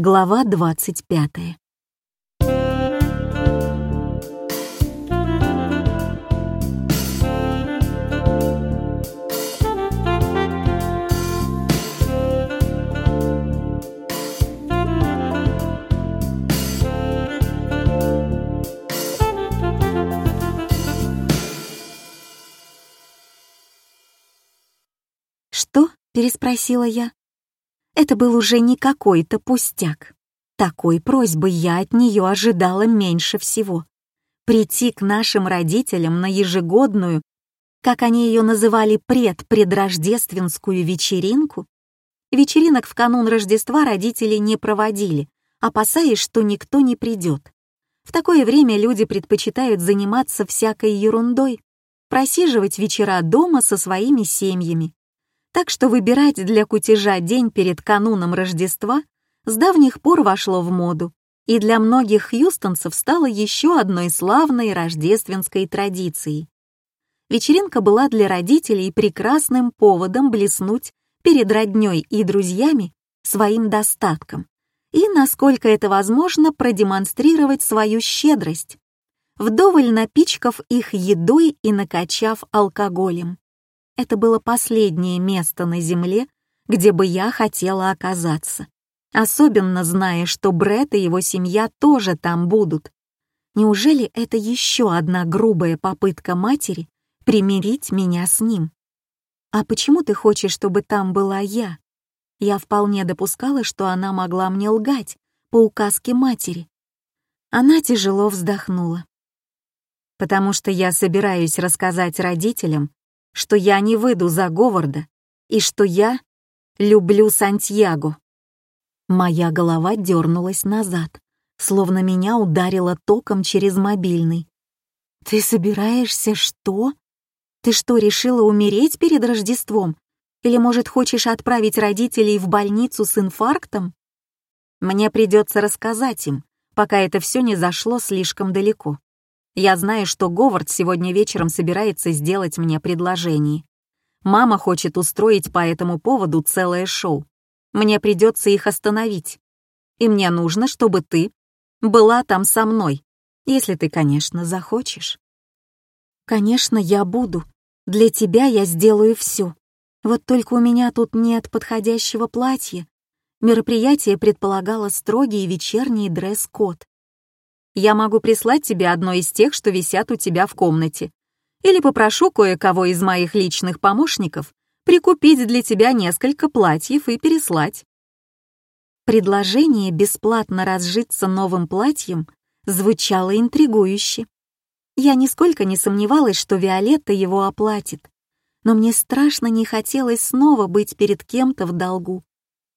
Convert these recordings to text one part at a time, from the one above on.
Глава 25. «Что?» — переспросила я. Это был уже не какой-то пустяк. Такой просьбы я от нее ожидала меньше всего. Прийти к нашим родителям на ежегодную, как они ее называли, предпредрождественскую вечеринку. Вечеринок в канун Рождества родители не проводили, опасаясь, что никто не придет. В такое время люди предпочитают заниматься всякой ерундой, просиживать вечера дома со своими семьями. Так что выбирать для кутежа день перед кануном Рождества с давних пор вошло в моду, и для многих хьюстонцев стало еще одной славной рождественской традицией. Вечеринка была для родителей прекрасным поводом блеснуть перед роднёй и друзьями своим достатком и, насколько это возможно, продемонстрировать свою щедрость, вдоволь напичкав их едой и накачав алкоголем. Это было последнее место на Земле, где бы я хотела оказаться. Особенно зная, что Брэд и его семья тоже там будут. Неужели это еще одна грубая попытка матери примирить меня с ним? А почему ты хочешь, чтобы там была я? Я вполне допускала, что она могла мне лгать по указке матери. Она тяжело вздохнула. Потому что я собираюсь рассказать родителям, что я не выйду за Говарда и что я люблю Сантьяго. Моя голова дернулась назад, словно меня ударило током через мобильный. «Ты собираешься что? Ты что, решила умереть перед Рождеством? Или, может, хочешь отправить родителей в больницу с инфарктом?» Мне придется рассказать им, пока это все не зашло слишком далеко. Я знаю, что Говард сегодня вечером собирается сделать мне предложение. Мама хочет устроить по этому поводу целое шоу. Мне придется их остановить. И мне нужно, чтобы ты была там со мной, если ты, конечно, захочешь. Конечно, я буду. Для тебя я сделаю все. Вот только у меня тут нет подходящего платья. Мероприятие предполагало строгий вечерний дресс-код. Я могу прислать тебе одно из тех, что висят у тебя в комнате. Или попрошу кое-кого из моих личных помощников прикупить для тебя несколько платьев и переслать. Предложение бесплатно разжиться новым платьем звучало интригующе. Я нисколько не сомневалась, что Виолетта его оплатит, но мне страшно не хотелось снова быть перед кем-то в долгу.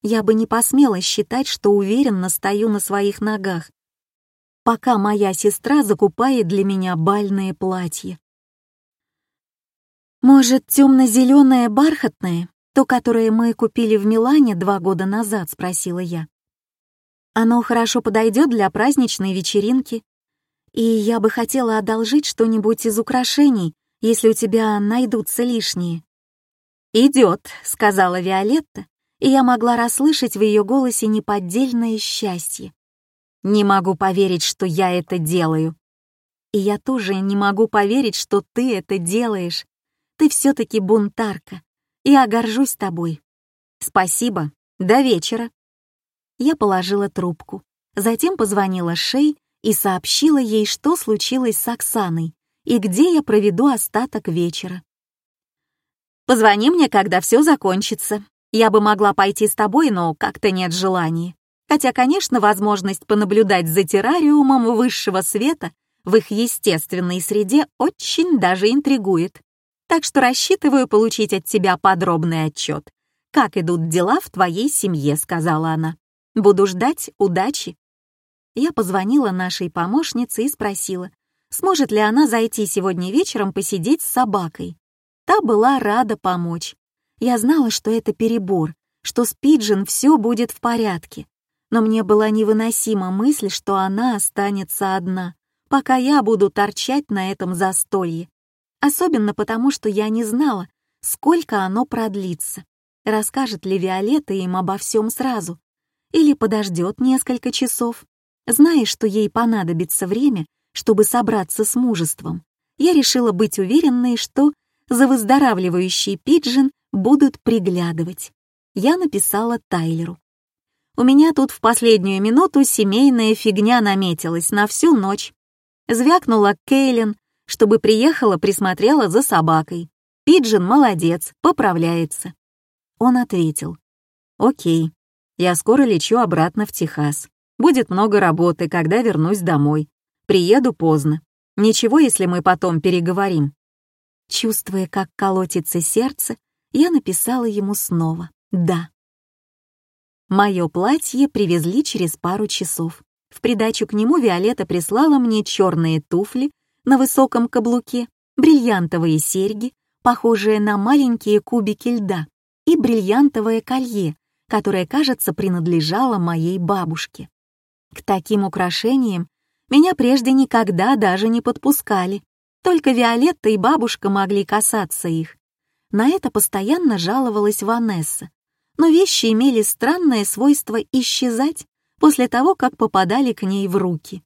Я бы не посмела считать, что уверенно стою на своих ногах, пока моя сестра закупает для меня бальное платье. «Может, темно-зеленое бархатное, то, которое мы купили в Милане два года назад?» — спросила я. «Оно хорошо подойдет для праздничной вечеринки, и я бы хотела одолжить что-нибудь из украшений, если у тебя найдутся лишние». «Идет», — сказала Виолетта, и я могла расслышать в ее голосе неподдельное счастье. Не могу поверить, что я это делаю. И я тоже не могу поверить, что ты это делаешь. Ты все-таки бунтарка. Я горжусь тобой. Спасибо. До вечера. Я положила трубку. Затем позвонила Шей и сообщила ей, что случилось с Оксаной и где я проведу остаток вечера. «Позвони мне, когда все закончится. Я бы могла пойти с тобой, но как-то нет желания. Хотя, конечно, возможность понаблюдать за террариумом высшего света в их естественной среде очень даже интригует. Так что рассчитываю получить от тебя подробный отчет. «Как идут дела в твоей семье?» — сказала она. «Буду ждать удачи». Я позвонила нашей помощнице и спросила, сможет ли она зайти сегодня вечером посидеть с собакой. Та была рада помочь. Я знала, что это перебор, что с Пиджин все будет в порядке, но мне была невыносима мысль, что она останется одна, пока я буду торчать на этом застолье. Особенно потому, что я не знала, сколько оно продлится. Расскажет ли Виолетта им обо всем сразу? или подождет несколько часов. Зная, что ей понадобится время, чтобы собраться с мужеством, я решила быть уверенной, что за выздоравливающий пиджин будут приглядывать. Я написала Тайлеру. У меня тут в последнюю минуту семейная фигня наметилась на всю ночь. Звякнула Кейлин, чтобы приехала, присмотрела за собакой. Пиджин молодец, поправляется. Он ответил. Окей, я скоро лечу обратно в Техас. Будет много работы, когда вернусь домой. Приеду поздно. Ничего, если мы потом переговорим. Чувствуя, как колотится сердце, я написала ему снова «да». Мое платье привезли через пару часов. В придачу к нему Виолетта прислала мне черные туфли на высоком каблуке, бриллиантовые серьги, похожие на маленькие кубики льда, и бриллиантовое колье, которое, кажется, принадлежало моей бабушке. К таким украшениям меня прежде никогда даже не подпускали, только Виолетта и бабушка могли касаться их. На это постоянно жаловалась Ванесса, но вещи имели странное свойство исчезать после того, как попадали к ней в руки.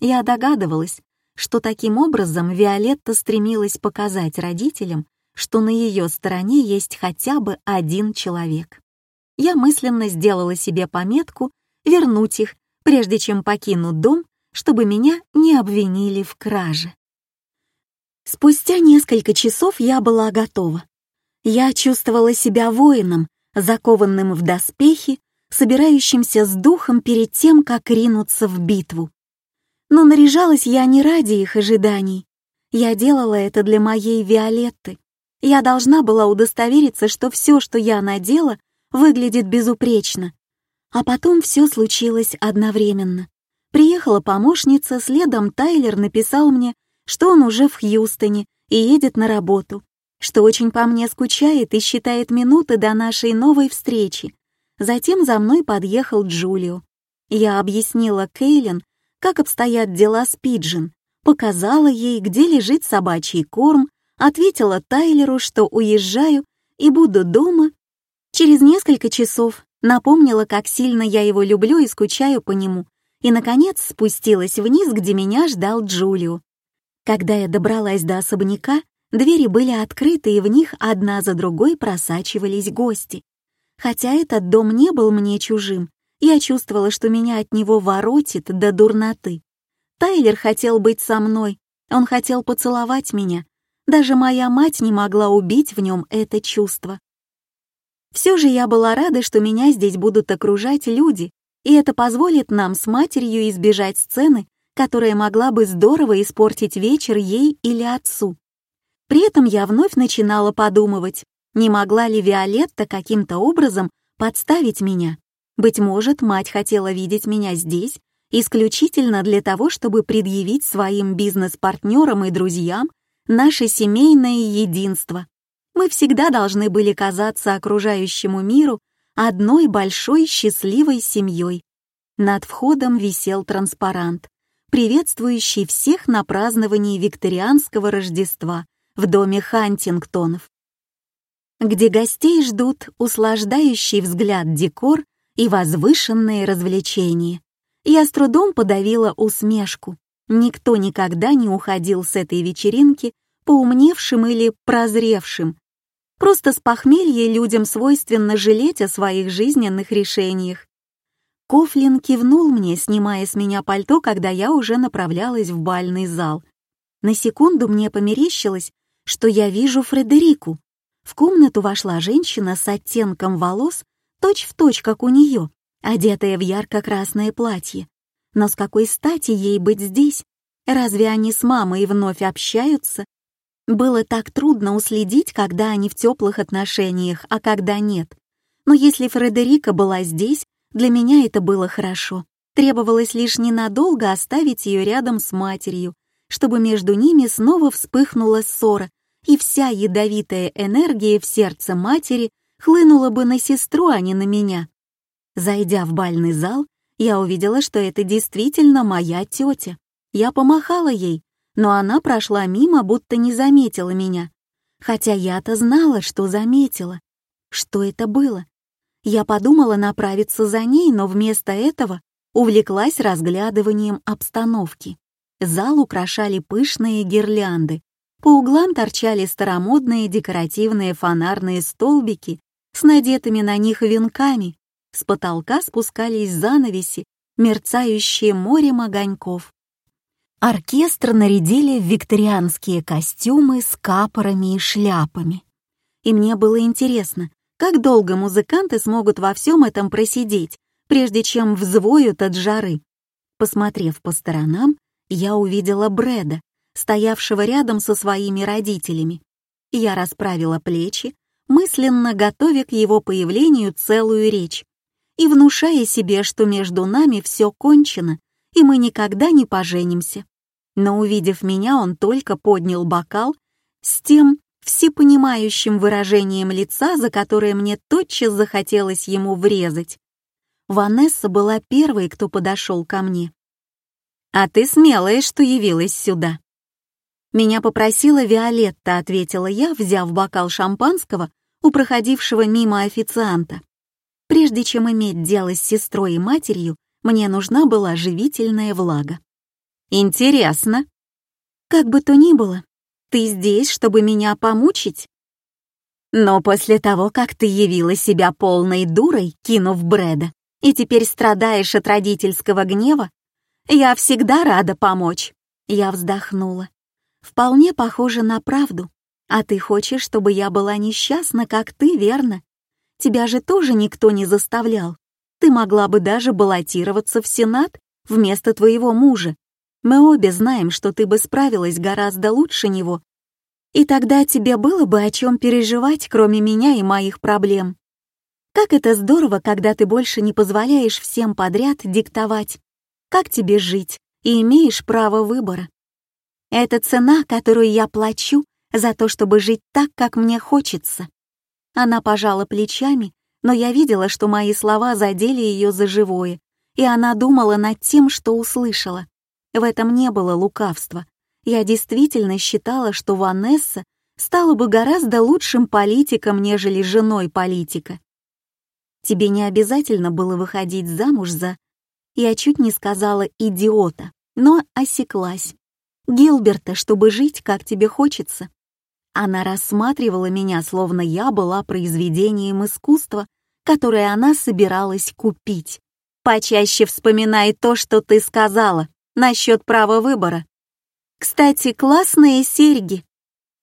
Я догадывалась, что таким образом Виолетта стремилась показать родителям, что на ее стороне есть хотя бы один человек. Я мысленно сделала себе пометку вернуть их, прежде чем покину дом, чтобы меня не обвинили в краже. Спустя несколько часов я была готова. Я чувствовала себя воином, закованным в доспехи, собирающимся с духом перед тем, как ринуться в битву. Но наряжалась я не ради их ожиданий. Я делала это для моей Виолетты. Я должна была удостовериться, что все, что я надела, выглядит безупречно. А потом все случилось одновременно. Приехала помощница, следом Тайлер написал мне, что он уже в Хьюстоне и едет на работу что очень по мне скучает и считает минуты до нашей новой встречи. Затем за мной подъехал Джулио. Я объяснила Кейлин, как обстоят дела с Пиджин, показала ей, где лежит собачий корм, ответила Тайлеру, что уезжаю и буду дома. Через несколько часов напомнила, как сильно я его люблю и скучаю по нему, и, наконец, спустилась вниз, где меня ждал Джулио. Когда я добралась до особняка, Двери были открыты, и в них одна за другой просачивались гости. Хотя этот дом не был мне чужим, я чувствовала, что меня от него воротит до дурноты. Тайлер хотел быть со мной, он хотел поцеловать меня. Даже моя мать не могла убить в нем это чувство. Все же я была рада, что меня здесь будут окружать люди, и это позволит нам с матерью избежать сцены, которая могла бы здорово испортить вечер ей или отцу. При этом я вновь начинала подумывать, не могла ли Виолетта каким-то образом подставить меня. Быть может, мать хотела видеть меня здесь исключительно для того, чтобы предъявить своим бизнес-партнерам и друзьям наше семейное единство. Мы всегда должны были казаться окружающему миру одной большой счастливой семьей. Над входом висел транспарант, приветствующий всех на праздновании викторианского Рождества в доме Хантингтонов, где гостей ждут услаждающий взгляд декор и возвышенные развлечения. Я с трудом подавила усмешку. Никто никогда не уходил с этой вечеринки поумневшим или прозревшим. Просто с похмелья людям свойственно жалеть о своих жизненных решениях. Кофлин кивнул мне, снимая с меня пальто, когда я уже направлялась в бальный зал. На секунду мне померещилось, что я вижу Фредерику. В комнату вошла женщина с оттенком волос, точь-в-точь, точь, как у нее, одетая в ярко-красное платье. Но с какой стати ей быть здесь? Разве они с мамой вновь общаются? Было так трудно уследить, когда они в теплых отношениях, а когда нет. Но если Фредерика была здесь, для меня это было хорошо. Требовалось лишь ненадолго оставить ее рядом с матерью, чтобы между ними снова вспыхнула ссора, и вся ядовитая энергия в сердце матери хлынула бы на сестру, а не на меня. Зайдя в бальный зал, я увидела, что это действительно моя тетя. Я помахала ей, но она прошла мимо, будто не заметила меня. Хотя я-то знала, что заметила. Что это было? Я подумала направиться за ней, но вместо этого увлеклась разглядыванием обстановки. Зал украшали пышные гирлянды. По углам торчали старомодные декоративные фонарные столбики с надетыми на них венками. С потолка спускались занавеси, мерцающие морем огоньков. Оркестр нарядили в викторианские костюмы с капорами и шляпами. И мне было интересно, как долго музыканты смогут во всем этом просидеть, прежде чем взвоют от жары. Посмотрев по сторонам, я увидела Брэда, стоявшего рядом со своими родителями. Я расправила плечи, мысленно готовя к его появлению целую речь и внушая себе, что между нами все кончено, и мы никогда не поженимся. Но увидев меня, он только поднял бокал с тем всепонимающим выражением лица, за которое мне тотчас захотелось ему врезать. Ванесса была первой, кто подошел ко мне. «А ты смелая, что явилась сюда». «Меня попросила Виолетта», — ответила я, взяв бокал шампанского у проходившего мимо официанта. Прежде чем иметь дело с сестрой и матерью, мне нужна была живительная влага. «Интересно». «Как бы то ни было, ты здесь, чтобы меня помучить?» «Но после того, как ты явила себя полной дурой, кинув Брэда, и теперь страдаешь от родительского гнева, я всегда рада помочь». Я вздохнула. «Вполне похоже на правду. А ты хочешь, чтобы я была несчастна, как ты, верно? Тебя же тоже никто не заставлял. Ты могла бы даже баллотироваться в Сенат вместо твоего мужа. Мы обе знаем, что ты бы справилась гораздо лучше него. И тогда тебе было бы о чем переживать, кроме меня и моих проблем. Как это здорово, когда ты больше не позволяешь всем подряд диктовать, как тебе жить, и имеешь право выбора. Это цена, которую я плачу за то, чтобы жить так, как мне хочется. Она пожала плечами, но я видела, что мои слова задели ее за живое, и она думала над тем, что услышала. В этом не было лукавства. Я действительно считала, что Ванесса стала бы гораздо лучшим политиком, нежели женой политика. Тебе не обязательно было выходить замуж за... Я чуть не сказала «идиота», но осеклась. Гилберта, чтобы жить, как тебе хочется. Она рассматривала меня, словно я была произведением искусства, которое она собиралась купить. Почаще вспоминай то, что ты сказала насчет права выбора. Кстати, классные серьги.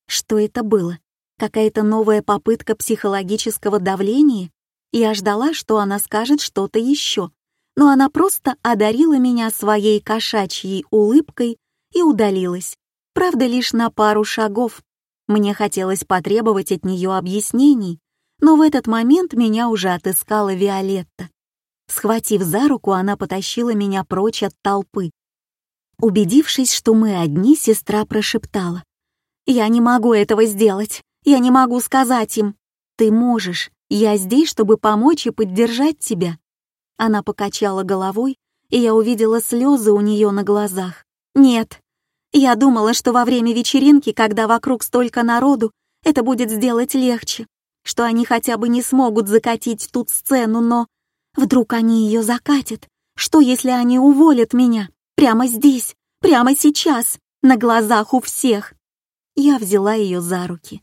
Что это было? Какая-то новая попытка психологического давления? Я ждала, что она скажет что-то еще, но она просто одарила меня своей кошачьей улыбкой и удалилась, правда, лишь на пару шагов. Мне хотелось потребовать от нее объяснений, но в этот момент меня уже отыскала Виолетта. Схватив за руку, она потащила меня прочь от толпы. Убедившись, что мы одни, сестра прошептала. «Я не могу этого сделать. Я не могу сказать им. Ты можешь. Я здесь, чтобы помочь и поддержать тебя». Она покачала головой, и я увидела слезы у нее на глазах. «Нет, я думала, что во время вечеринки, когда вокруг столько народу, это будет сделать легче, что они хотя бы не смогут закатить тут сцену, но вдруг они ее закатят. Что, если они уволят меня? Прямо здесь, прямо сейчас, на глазах у всех. Я взяла ее за руки.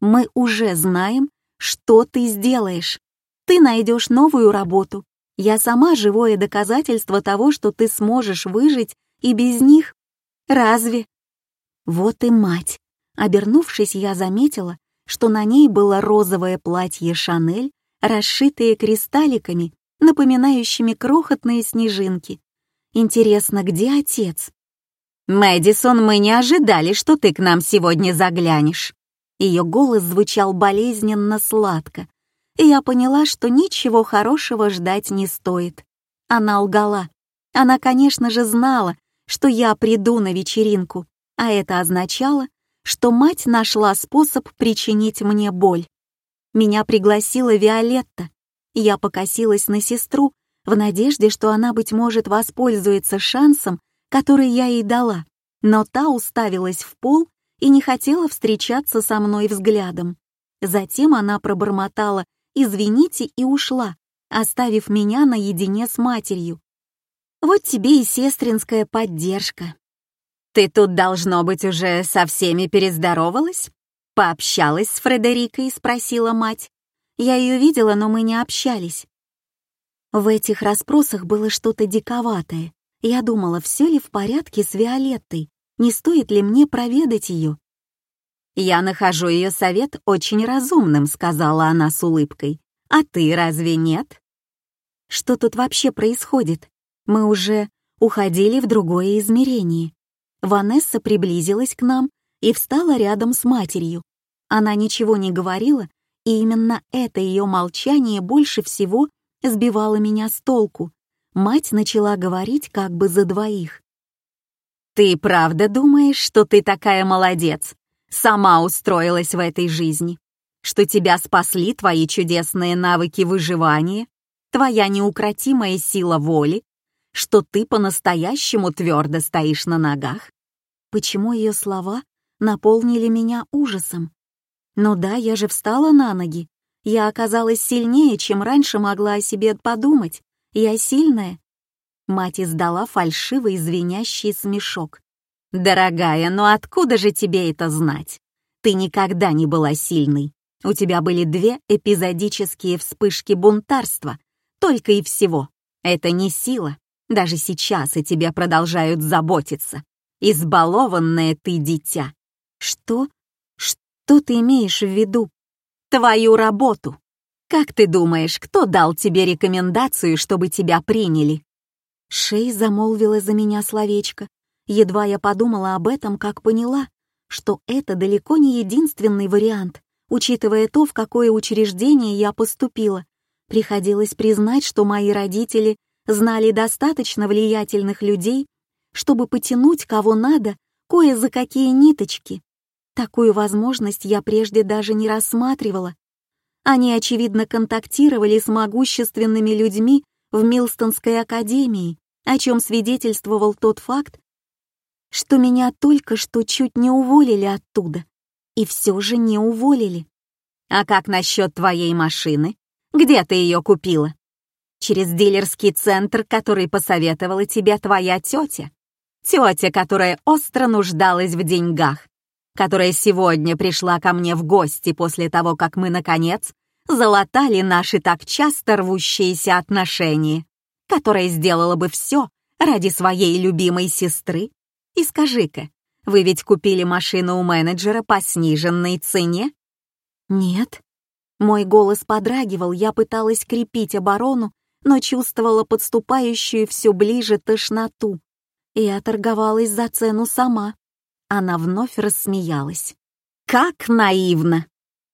Мы уже знаем, что ты сделаешь. Ты найдешь новую работу. Я сама живое доказательство того, что ты сможешь выжить и без них. Разве? Вот и мать. Обернувшись, я заметила, что на ней было розовое платье Шанель, расшитое кристалликами, напоминающими крохотные снежинки. Интересно, где отец? «Мэдисон, мы не ожидали, что ты к нам сегодня заглянешь». Ее голос звучал болезненно сладко, и я поняла, что ничего хорошего ждать не стоит. Она лгала. Она, конечно же, знала, что я приду на вечеринку, а это означало, что мать нашла способ причинить мне боль. Меня пригласила Виолетта. Я покосилась на сестру в надежде, что она, быть может, воспользуется шансом, который я ей дала, но та уставилась в пол и не хотела встречаться со мной взглядом. Затем она пробормотала «извините» и ушла, оставив меня наедине с матерью. Вот тебе и сестринская поддержка. Ты тут, должно быть, уже со всеми перездоровалась? Пообщалась с Фредерикой, спросила мать. Я ее видела, но мы не общались. В этих расспросах было что-то диковатое. Я думала, все ли в порядке с Виолеттой, не стоит ли мне проведать ее. «Я нахожу ее совет очень разумным», — сказала она с улыбкой. «А ты разве нет?» «Что тут вообще происходит? Мы уже уходили в другое измерение. Ванесса приблизилась к нам и встала рядом с матерью. Она ничего не говорила, и именно это ее молчание больше всего сбивало меня с толку. Мать начала говорить как бы за двоих. «Ты правда думаешь, что ты такая молодец? Сама устроилась в этой жизни? Что тебя спасли твои чудесные навыки выживания, твоя неукротимая сила воли, что ты по-настоящему твердо стоишь на ногах. Почему ее слова наполнили меня ужасом? Ну да, я же встала на ноги. Я оказалась сильнее, чем раньше могла о себе подумать. Я сильная. Мать издала фальшивый звенящий смешок. «Дорогая, ну откуда же тебе это знать? Ты никогда не была сильной. У тебя были две эпизодические вспышки бунтарства, только и всего. Это не сила, даже сейчас о тебе продолжают заботиться. Избалованное ты дитя. Что? Что ты имеешь в виду? Твою работу. Как ты думаешь, кто дал тебе рекомендацию, чтобы тебя приняли? Шей замолвила за меня словечко. Едва я подумала об этом, как поняла, что это далеко не единственный вариант, учитывая то, в какое учреждение я поступила. Приходилось признать, что мои родители знали достаточно влиятельных людей, чтобы потянуть кого надо кое за какие ниточки. Такую возможность я прежде даже не рассматривала. Они, очевидно, контактировали с могущественными людьми в Милстонской академии, о чем свидетельствовал тот факт, что меня только что чуть не уволили оттуда. И все же не уволили. «А как насчет твоей машины? Где ты ее купила?» Через дилерский центр, который посоветовала тебе твоя тетя. Тетя, которая остро нуждалась в деньгах, которая сегодня пришла ко мне в гости после того, как мы, наконец, залатали наши так часто рвущиеся отношения, которая сделала бы все ради своей любимой сестры. И скажи-ка, вы ведь купили машину у менеджера по сниженной цене? Нет. Мой голос подрагивал, я пыталась крепить оборону, но чувствовала подступающую все ближе тошноту. И оторговалась за цену сама. Она вновь рассмеялась. «Как наивно!»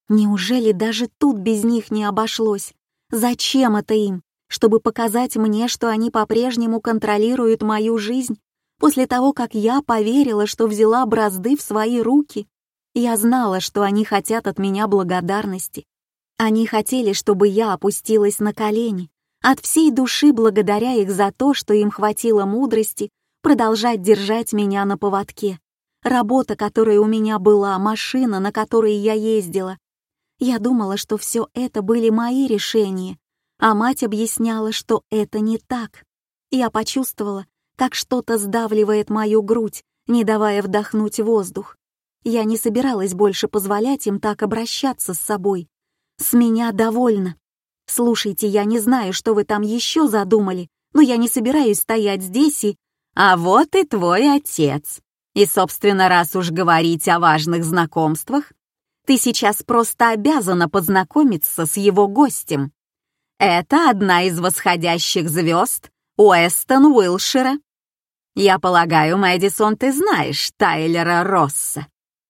Неужели даже тут без них не обошлось? Зачем это им? Чтобы показать мне, что они по-прежнему контролируют мою жизнь? После того, как я поверила, что взяла бразды в свои руки? Я знала, что они хотят от меня благодарности. Они хотели, чтобы я опустилась на колени, от всей души благодаря их за то, что им хватило мудрости продолжать держать меня на поводке. Работа, которая у меня была, машина, на которой я ездила. Я думала, что все это были мои решения, а мать объясняла, что это не так. Я почувствовала, как что-то сдавливает мою грудь, не давая вдохнуть воздух. Я не собиралась больше позволять им так обращаться с собой. С меня довольно. «Слушайте, я не знаю, что вы там еще задумали, но я не собираюсь стоять здесь и...» «А вот и твой отец. И, собственно, раз уж говорить о важных знакомствах, ты сейчас просто обязана познакомиться с его гостем. Это одна из восходящих звезд Уэстон Уилшира. Я полагаю, Мэдисон, ты знаешь Тайлера Росса.